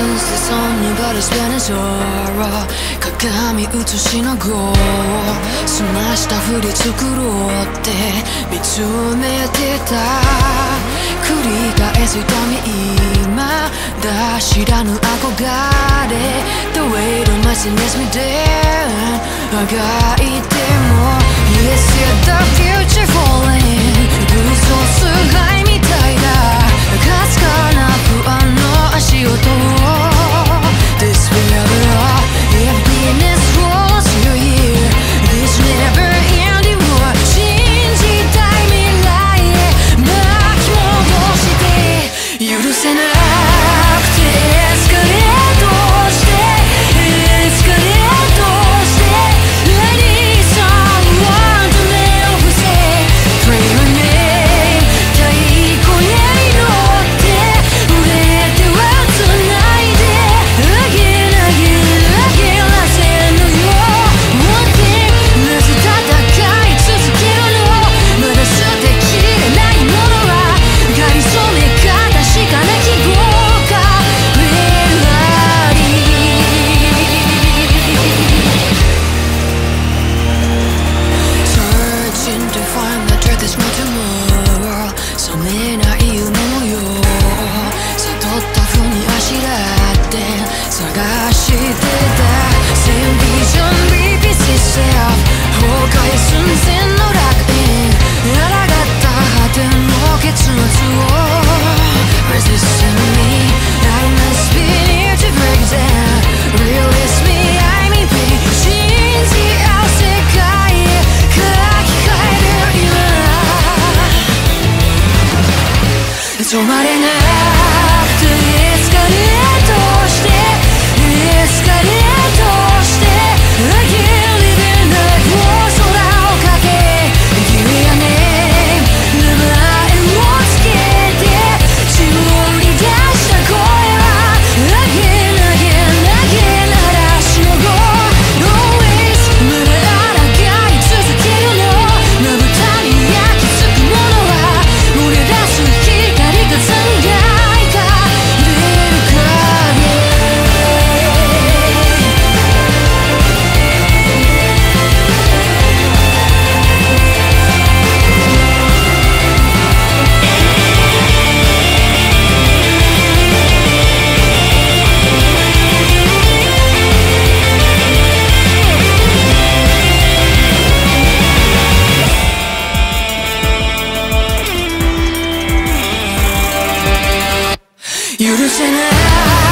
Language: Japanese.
Senseless on your body's penetrating 鏡映しの語を澄ましたふり繕って見つめてた繰り返す痛み今だ知らぬ憧れ The weight of my cynicism であがいても Yes, you're the future falling through the source がいなくエスカレートしてエスカレート許せない